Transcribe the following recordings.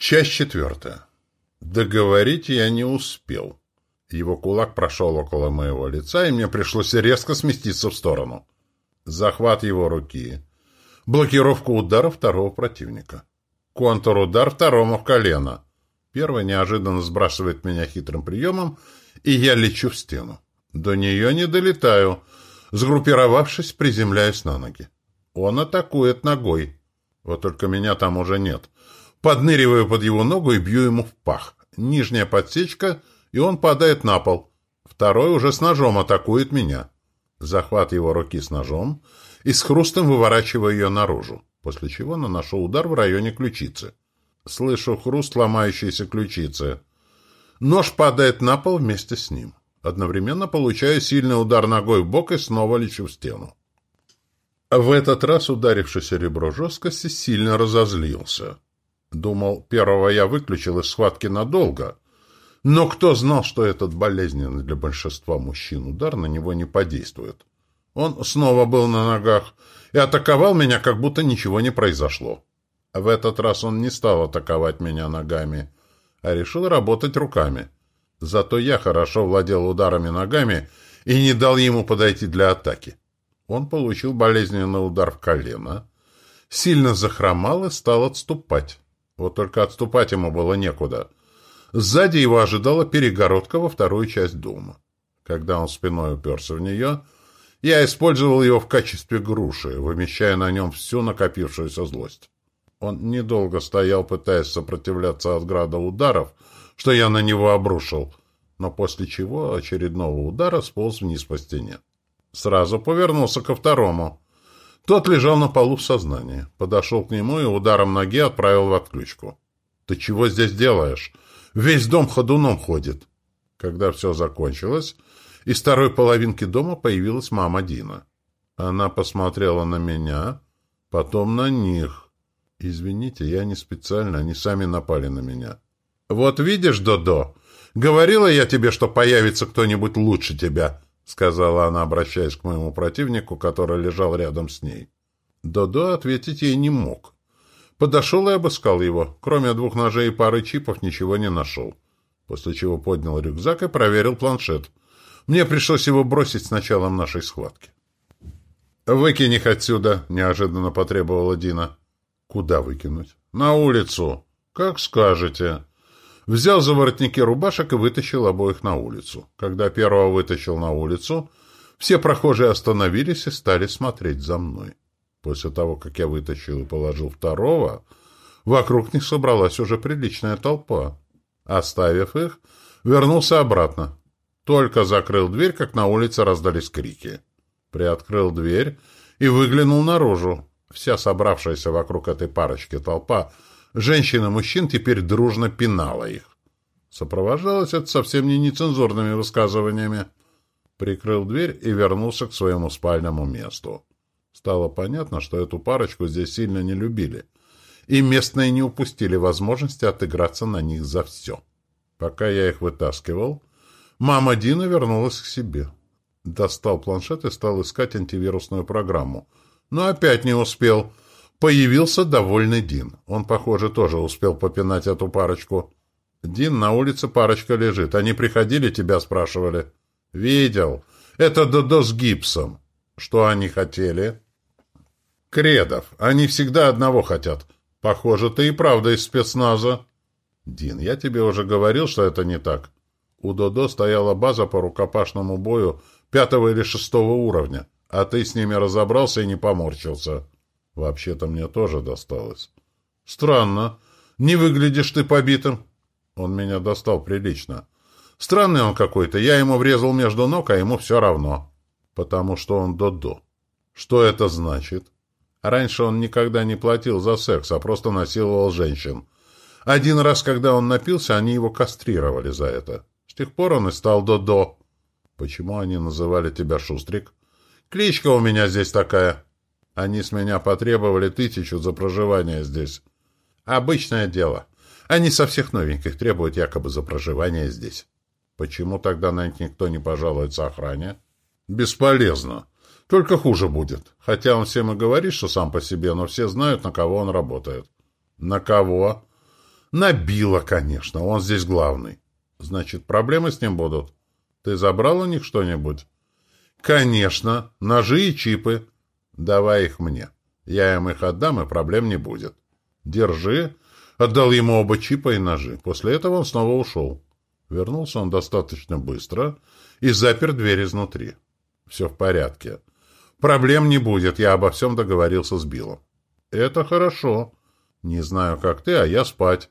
Часть четвертая. Договорить я не успел. Его кулак прошел около моего лица, и мне пришлось резко сместиться в сторону. Захват его руки. Блокировка удара второго противника. Контур-удар второму в колено. Первый неожиданно сбрасывает меня хитрым приемом, и я лечу в стену. До нее не долетаю. Сгруппировавшись, приземляюсь на ноги. Он атакует ногой. Вот только меня там уже нет. Подныриваю под его ногу и бью ему в пах. Нижняя подсечка, и он падает на пол. Второй уже с ножом атакует меня. Захват его руки с ножом и с хрустом выворачиваю ее наружу, после чего наношу удар в районе ключицы. Слышу хруст ломающейся ключицы. Нож падает на пол вместе с ним. Одновременно получаю сильный удар ногой в бок и снова лечу в стену. В этот раз ударившийся ребро жесткости сильно разозлился. Думал, первого я выключил из схватки надолго. Но кто знал, что этот болезненный для большинства мужчин удар на него не подействует? Он снова был на ногах и атаковал меня, как будто ничего не произошло. В этот раз он не стал атаковать меня ногами, а решил работать руками. Зато я хорошо владел ударами ногами и не дал ему подойти для атаки. Он получил болезненный удар в колено, сильно захромал и стал отступать. Вот только отступать ему было некуда. Сзади его ожидала перегородка во вторую часть дома. Когда он спиной уперся в нее, я использовал его в качестве груши, вымещая на нем всю накопившуюся злость. Он недолго стоял, пытаясь сопротивляться от града ударов, что я на него обрушил, но после чего очередного удара сполз вниз по стене. Сразу повернулся ко второму. Тот лежал на полу в сознании. Подошел к нему и ударом ноги отправил в отключку. «Ты чего здесь делаешь? Весь дом ходуном ходит». Когда все закончилось, из второй половинки дома появилась мама Дина. Она посмотрела на меня, потом на них. «Извините, я не специально, они сами напали на меня». «Вот видишь, Додо, говорила я тебе, что появится кто-нибудь лучше тебя», — сказала она, обращаясь к моему противнику, который лежал рядом с ней. Додо ответить ей не мог. Подошел и обыскал его. Кроме двух ножей и пары чипов ничего не нашел. После чего поднял рюкзак и проверил планшет. Мне пришлось его бросить с началом нашей схватки. «Выкинь их отсюда», — неожиданно потребовала Дина. «Куда выкинуть?» «На улицу». «Как скажете». Взял за воротники рубашек и вытащил обоих на улицу. Когда первого вытащил на улицу, все прохожие остановились и стали смотреть за мной. После того, как я вытащил и положил второго, вокруг них собралась уже приличная толпа. Оставив их, вернулся обратно. Только закрыл дверь, как на улице раздались крики. Приоткрыл дверь и выглянул наружу. Вся собравшаяся вокруг этой парочки толпа — женщин и мужчин теперь дружно пинала их. Сопровождалось это совсем не нецензурными высказываниями. Прикрыл дверь и вернулся к своему спальному месту. Стало понятно, что эту парочку здесь сильно не любили, и местные не упустили возможности отыграться на них за все. Пока я их вытаскивал, мама Дина вернулась к себе. Достал планшет и стал искать антивирусную программу. Но опять не успел — Появился довольный Дин. Он, похоже, тоже успел попинать эту парочку. «Дин, на улице парочка лежит. Они приходили, тебя спрашивали?» «Видел. Это Додо с гипсом. Что они хотели?» «Кредов. Они всегда одного хотят. Похоже, ты и правда из спецназа». «Дин, я тебе уже говорил, что это не так. У Додо стояла база по рукопашному бою пятого или шестого уровня, а ты с ними разобрался и не поморщился». Вообще-то мне тоже досталось. Странно. Не выглядишь ты побитым. Он меня достал прилично. Странный он какой-то. Я ему врезал между ног, а ему все равно. Потому что он Додо. Что это значит? Раньше он никогда не платил за секс, а просто насиловал женщин. Один раз, когда он напился, они его кастрировали за это. С тех пор он и стал Додо. Почему они называли тебя Шустрик? Кличка у меня здесь такая. Они с меня потребовали тысячу за проживание здесь. Обычное дело. Они со всех новеньких требуют якобы за проживание здесь. Почему тогда на них никто не пожалуется охране? Бесполезно. Только хуже будет. Хотя он всем и говорит, что сам по себе, но все знают, на кого он работает. На кого? Набило, конечно, он здесь главный. Значит, проблемы с ним будут? Ты забрал у них что-нибудь? Конечно, ножи и чипы. Давай их мне. Я им их отдам, и проблем не будет. Держи. Отдал ему оба чипа и ножи. После этого он снова ушел. Вернулся он достаточно быстро и запер дверь изнутри. Все в порядке. Проблем не будет, я обо всем договорился с Биллом. Это хорошо. Не знаю, как ты, а я спать.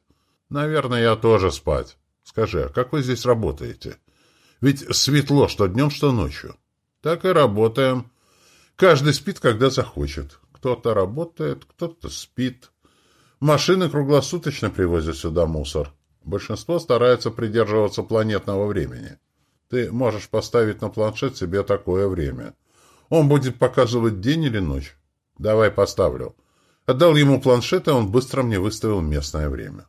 Наверное, я тоже спать. Скажи, а как вы здесь работаете? Ведь светло, что днем, что ночью. Так и работаем. Каждый спит, когда захочет. Кто-то работает, кто-то спит. Машины круглосуточно привозят сюда мусор. Большинство старается придерживаться планетного времени. Ты можешь поставить на планшет себе такое время. Он будет показывать день или ночь. Давай поставлю. Отдал ему планшет, и он быстро мне выставил местное время.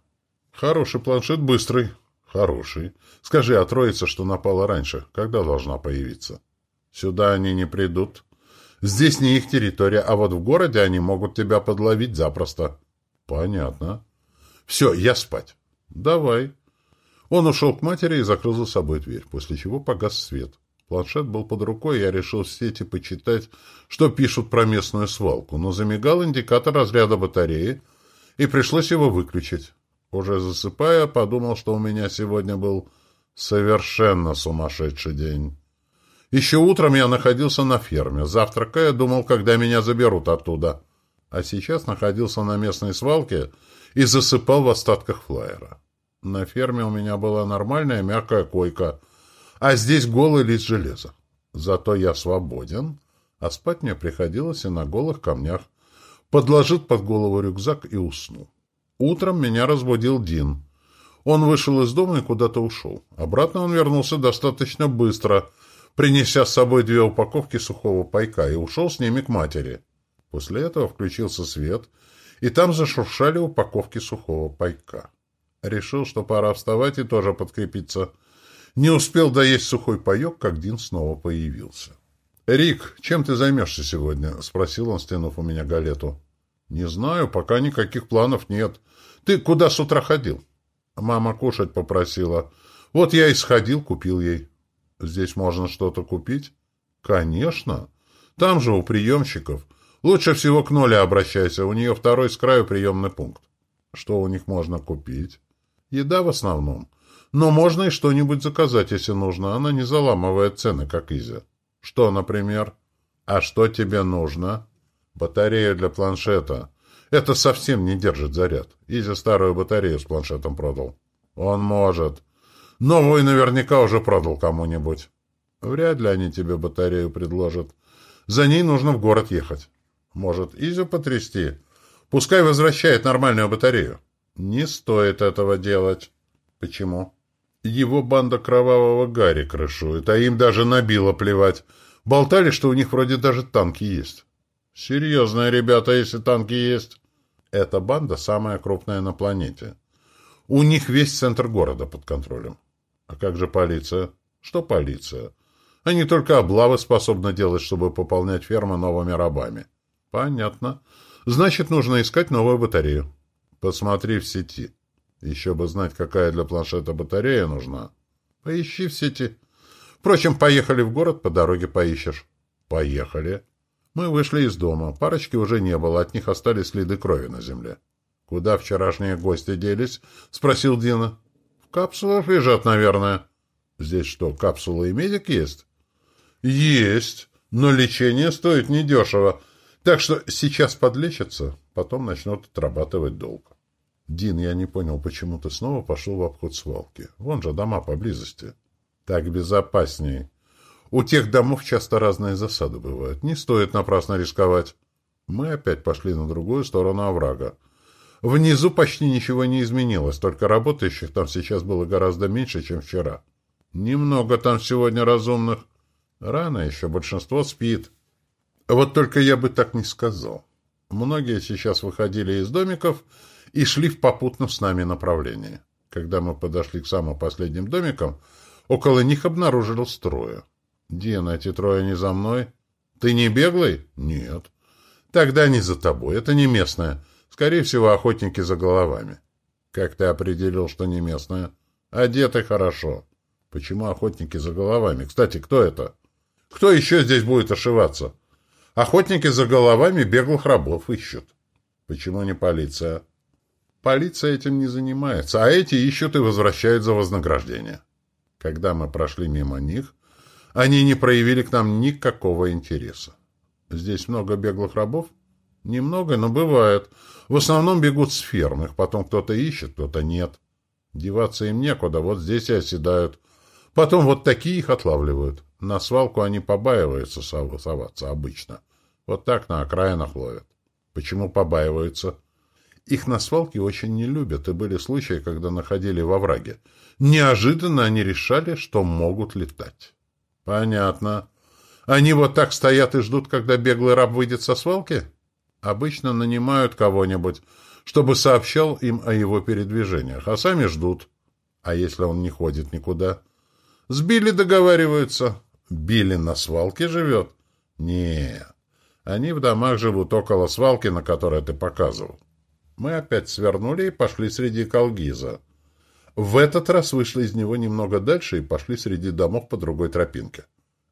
Хороший планшет, быстрый. Хороший. Скажи, а троица, что напала раньше, когда должна появиться? Сюда они не придут. Здесь не их территория, а вот в городе они могут тебя подловить запросто. Понятно. Все, я спать. Давай. Он ушел к матери и закрыл за собой дверь, после чего погас свет. Планшет был под рукой, я решил в сети почитать, что пишут про местную свалку, но замигал индикатор разряда батареи, и пришлось его выключить. Уже засыпая, подумал, что у меня сегодня был совершенно сумасшедший день. Еще утром я находился на ферме. Завтракая, думал, когда меня заберут оттуда. А сейчас находился на местной свалке и засыпал в остатках флайера. На ферме у меня была нормальная мягкая койка — а здесь голый лист железа. Зато я свободен, а спать мне приходилось и на голых камнях. Подложил под голову рюкзак и уснул. Утром меня разбудил Дин. Он вышел из дома и куда-то ушел. Обратно он вернулся достаточно быстро, принеся с собой две упаковки сухого пайка, и ушел с ними к матери. После этого включился свет, и там зашуршали упаковки сухого пайка. Решил, что пора вставать и тоже подкрепиться — не успел доесть сухой паек, как Дин снова появился. «Рик, чем ты займешься сегодня?» — спросил он, стянув у меня галету. «Не знаю, пока никаких планов нет. Ты куда с утра ходил?» «Мама кушать попросила. Вот я и сходил, купил ей». «Здесь можно что-то купить?» «Конечно. Там же у приемщиков. Лучше всего к Ноле обращайся, у нее второй с краю приемный пункт». «Что у них можно купить?» «Еда в основном. Но можно и что-нибудь заказать, если нужно. Она не заламывает цены, как Изя. Что, например? А что тебе нужно? Батарея для планшета. Это совсем не держит заряд. Изя старую батарею с планшетом продал. Он может. Новую наверняка уже продал кому-нибудь. Вряд ли они тебе батарею предложат. За ней нужно в город ехать. Может, Изю потрясти? Пускай возвращает нормальную батарею. Не стоит этого делать. Почему? Его банда кровавого Гарри крышует, а им даже набило плевать. Болтали, что у них вроде даже танки есть. Серьезные ребята, если танки есть. Эта банда самая крупная на планете. У них весь центр города под контролем. А как же полиция? Что полиция? Они только облавы способны делать, чтобы пополнять фермы новыми рабами. Понятно. Значит, нужно искать новую батарею. Посмотри в сети. Еще бы знать, какая для планшета батарея нужна. Поищи в сети. Впрочем, поехали в город, по дороге поищешь. Поехали. Мы вышли из дома. Парочки уже не было, от них остались следы крови на земле. «Куда вчерашние гости делись?» — спросил Дина. «В капсулах лежат, наверное». «Здесь что, капсулы и медик есть?» «Есть, но лечение стоит недешево. Так что сейчас подлечатся, потом начнут отрабатывать долг». «Дин, я не понял, почему ты снова пошел в обход свалки? Вон же дома поблизости». «Так безопасней. У тех домов часто разные засады бывают. Не стоит напрасно рисковать». Мы опять пошли на другую сторону оврага. Внизу почти ничего не изменилось, только работающих там сейчас было гораздо меньше, чем вчера. Немного там сегодня разумных. Рано еще, большинство спит. Вот только я бы так не сказал. Многие сейчас выходили из домиков и шли в попутном с нами направлении. Когда мы подошли к самым последним домикам, около них обнаружилось трое. «Дина, эти трое не за мной?» «Ты не беглый?» «Нет». «Тогда не за тобой. Это не местное. Скорее всего, охотники за головами». Как ты определил, что не местная? Одеты хорошо. Почему охотники за головами? Кстати, кто это? Кто еще здесь будет ошиваться? Охотники за головами беглых рабов ищут. Почему не полиция? Полиция этим не занимается, а эти ищут и возвращают за вознаграждение. Когда мы прошли мимо них, они не проявили к нам никакого интереса. Здесь много беглых рабов? Немного, но бывает. В основном бегут с ферм, их потом кто-то ищет, кто-то нет. Деваться им некуда, вот здесь и оседают. Потом вот такие их отлавливают. На свалку они побаиваются соваться обычно. Вот так на окраинах ловят. Почему побаиваются? Их на свалке очень не любят, и были случаи, когда находили во враге. Неожиданно они решали, что могут летать. Понятно. Они вот так стоят и ждут, когда беглый раб выйдет со свалки? Обычно нанимают кого-нибудь, чтобы сообщал им о его передвижениях, а сами ждут. А если он не ходит никуда? С Билли договариваются. Билли на свалке живет? Не, они в домах живут около свалки, на которой ты показывал. Мы опять свернули и пошли среди Колгиза. В этот раз вышли из него немного дальше и пошли среди домов по другой тропинке.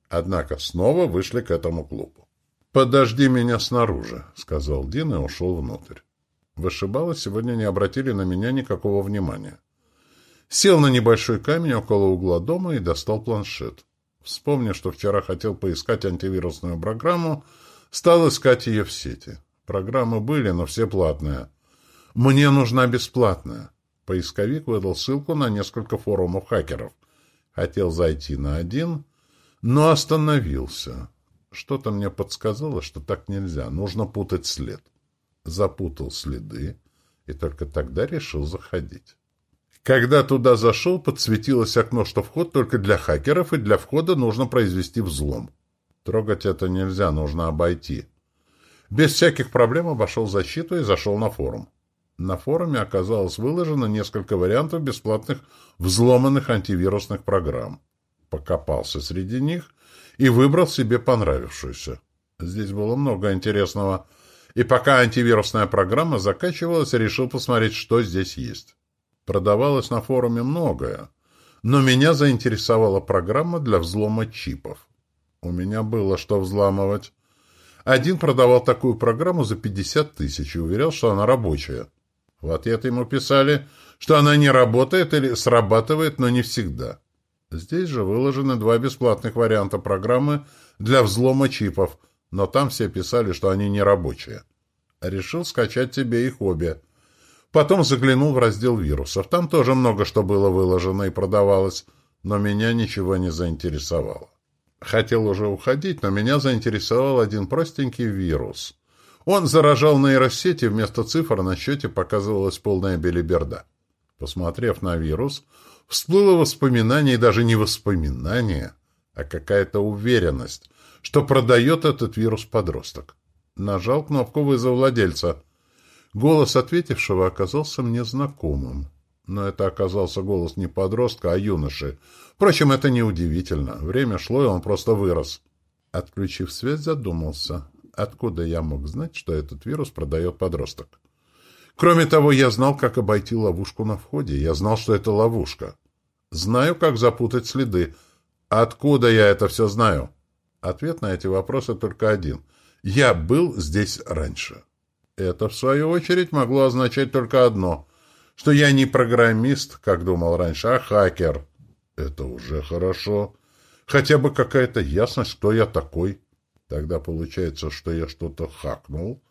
Однако снова вышли к этому клубу. «Подожди меня снаружи», — сказал Дин и ушел внутрь. Вышибалы сегодня не обратили на меня никакого внимания. Сел на небольшой камень около угла дома и достал планшет. Вспомнив, что вчера хотел поискать антивирусную программу, стал искать ее в сети. Программы были, но все платные. Мне нужна бесплатная. Поисковик выдал ссылку на несколько форумов хакеров. Хотел зайти на один, но остановился. Что-то мне подсказало, что так нельзя. Нужно путать след. Запутал следы и только тогда решил заходить. Когда туда зашел, подсветилось окно, что вход только для хакеров, и для входа нужно произвести взлом. Трогать это нельзя, нужно обойти. Без всяких проблем обошел защиту и зашел на форум. На форуме оказалось выложено несколько вариантов бесплатных взломанных антивирусных программ. Покопался среди них и выбрал себе понравившуюся. Здесь было много интересного. И пока антивирусная программа закачивалась, решил посмотреть, что здесь есть. Продавалось на форуме многое, но меня заинтересовала программа для взлома чипов. У меня было что взламывать. Один продавал такую программу за 50 тысяч и уверял, что она рабочая. В ответ ему писали, что она не работает или срабатывает, но не всегда. Здесь же выложены два бесплатных варианта программы для взлома чипов, но там все писали, что они не рабочие. Решил скачать себе их обе. Потом заглянул в раздел вирусов. Там тоже много что было выложено и продавалось, но меня ничего не заинтересовало. Хотел уже уходить, но меня заинтересовал один простенький вирус. Он заражал нейросети, вместо цифр на счете показывалась полная белиберда. Посмотрев на вирус, всплыло воспоминание, и даже не воспоминание, а какая-то уверенность, что продает этот вирус подросток. Нажал кнопку вызова владельца. Голос ответившего оказался мне знакомым. Но это оказался голос не подростка, а юноши. Впрочем, это неудивительно. Время шло, и он просто вырос. Отключив связь, задумался. Откуда я мог знать, что этот вирус продает подросток? Кроме того, я знал, как обойти ловушку на входе. Я знал, что это ловушка. Знаю, как запутать следы. Откуда я это все знаю? Ответ на эти вопросы только один. Я был здесь раньше. Это, в свою очередь, могло означать только одно, что я не программист, как думал раньше, а хакер. Это уже хорошо. Хотя бы какая-то ясность, кто я такой. Тогда получается, что я что-то хакнул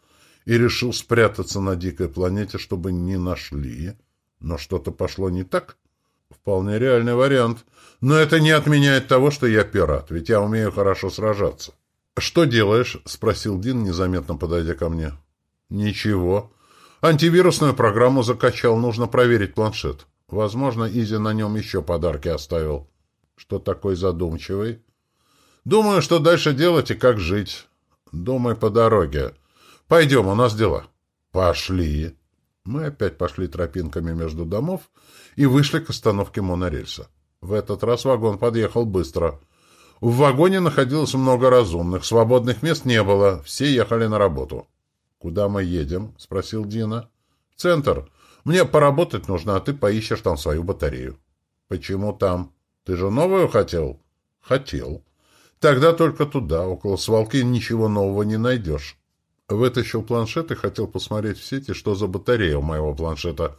и решил спрятаться на дикой планете, чтобы не нашли. Но что-то пошло не так. Вполне реальный вариант. Но это не отменяет того, что я пират, ведь я умею хорошо сражаться. «Что делаешь?» — спросил Дин, незаметно подойдя ко мне. «Ничего. Антивирусную программу закачал, нужно проверить планшет. Возможно, Изи на нем еще подарки оставил». «Что такой задумчивый?» Думаю, что дальше делать и как жить. Думай по дороге. Пойдем, у нас дела. Пошли. Мы опять пошли тропинками между домов и вышли к остановке монорельса. В этот раз вагон подъехал быстро. В вагоне находилось много разумных, свободных мест не было, все ехали на работу. «Куда мы едем?» — спросил Дина. «В центр. Мне поработать нужно, а ты поищешь там свою батарею. Почему там? Ты же новую хотел? Хотел. Тогда только туда, около свалки, ничего нового не найдешь. Вытащил планшет и хотел посмотреть в сети, что за батарея у моего планшета.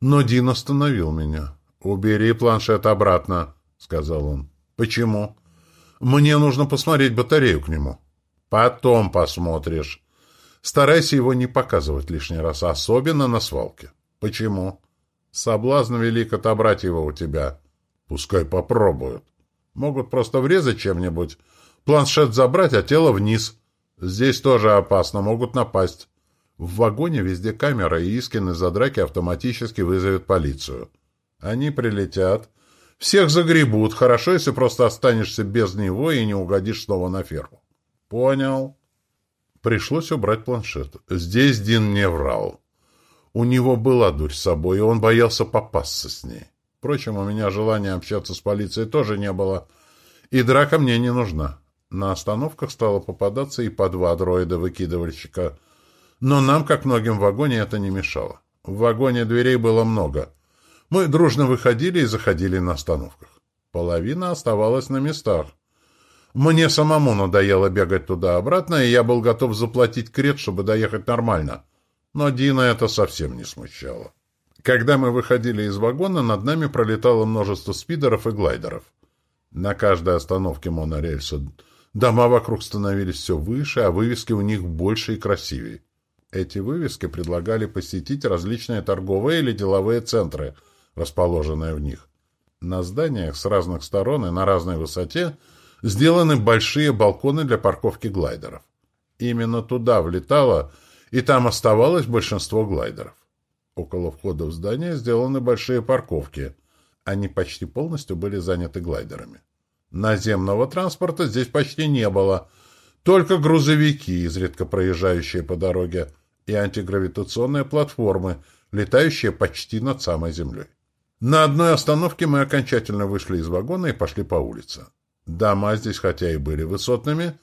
Но Дин остановил меня. «Убери планшет обратно», — сказал он. «Почему?» «Мне нужно посмотреть батарею к нему». «Потом посмотришь. Старайся его не показывать лишний раз, особенно на свалке». «Почему?» «Соблазн велик отобрать его у тебя». «Пускай попробуют. Могут просто врезать чем-нибудь. Планшет забрать, а тело вниз. Здесь тоже опасно, могут напасть». В вагоне везде камера, и Искин из-за драки автоматически вызовет полицию. Они прилетят. Всех загребут. Хорошо, если просто останешься без него и не угодишь снова на ферму. Понял. Пришлось убрать планшет. Здесь Дин не врал. У него была дурь с собой, и он боялся попасться с ней. Впрочем, у меня желания общаться с полицией тоже не было. И драка мне не нужна. На остановках стало попадаться и по два дроида-выкидывальщика. Но нам, как многим в вагоне, это не мешало. В вагоне дверей было много. Мы дружно выходили и заходили на остановках. Половина оставалась на местах. Мне самому надоело бегать туда-обратно, и я был готов заплатить крет, чтобы доехать нормально. Но Дина это совсем не смущало. Когда мы выходили из вагона, над нами пролетало множество спидеров и глайдеров. На каждой остановке монорельса дома вокруг становились все выше, а вывески у них больше и красивее. Эти вывески предлагали посетить различные торговые или деловые центры – расположенная в них. На зданиях с разных сторон и на разной высоте сделаны большие балконы для парковки глайдеров. Именно туда влетало, и там оставалось большинство глайдеров. Около входа в здание сделаны большие парковки. Они почти полностью были заняты глайдерами. Наземного транспорта здесь почти не было. Только грузовики, изредка проезжающие по дороге, и антигравитационные платформы, летающие почти над самой землей. На одной остановке мы окончательно вышли из вагона и пошли по улице. Дома здесь хотя и были высотными,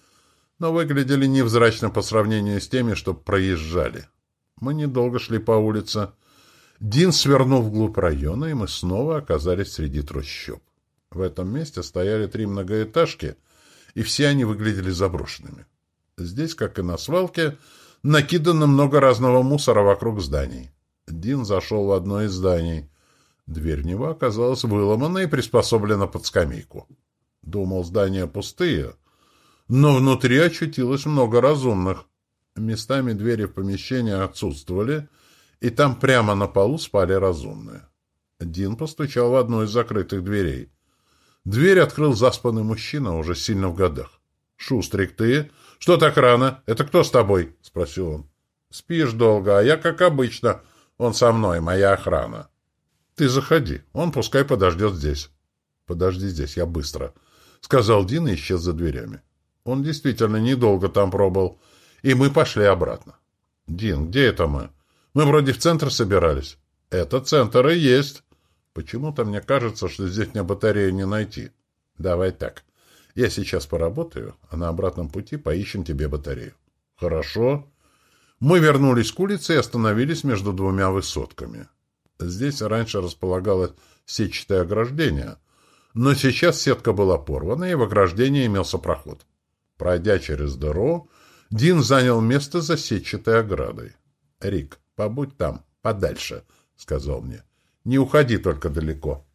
но выглядели невзрачно по сравнению с теми, что проезжали. Мы недолго шли по улице. Дин свернул вглубь района, и мы снова оказались среди трущоб. В этом месте стояли три многоэтажки, и все они выглядели заброшенными. Здесь, как и на свалке, накидано много разного мусора вокруг зданий. Дин зашел в одно из зданий — Дверь него оказалась выломана и приспособлена под скамейку. Думал, здания пустые, но внутри очутилось много разумных. Местами двери в помещение отсутствовали, и там прямо на полу спали разумные. Дин постучал в одну из закрытых дверей. Дверь открыл заспанный мужчина, уже сильно в годах. — Шустрик, ты? Что так рано? Это кто с тобой? — спросил он. — Спишь долго, а я, как обычно. Он со мной, моя охрана. — «Ты заходи, он пускай подождет здесь». «Подожди здесь, я быстро», — сказал Дин и исчез за дверями. Он действительно недолго там пробыл, и мы пошли обратно. «Дин, где это мы? Мы вроде в центр собирались». «Это центр и есть». «Почему-то мне кажется, что здесь мне батарею не найти». «Давай так. Я сейчас поработаю, а на обратном пути поищем тебе батарею». «Хорошо». Мы вернулись к улице и остановились между двумя высотками. Здесь раньше располагалось сетчатое ограждение, но сейчас сетка была порвана, и в ограждении имелся проход. Пройдя через дыру, Дин занял место за сетчатой оградой. — Рик, побудь там, подальше, — сказал мне. — Не уходи только далеко.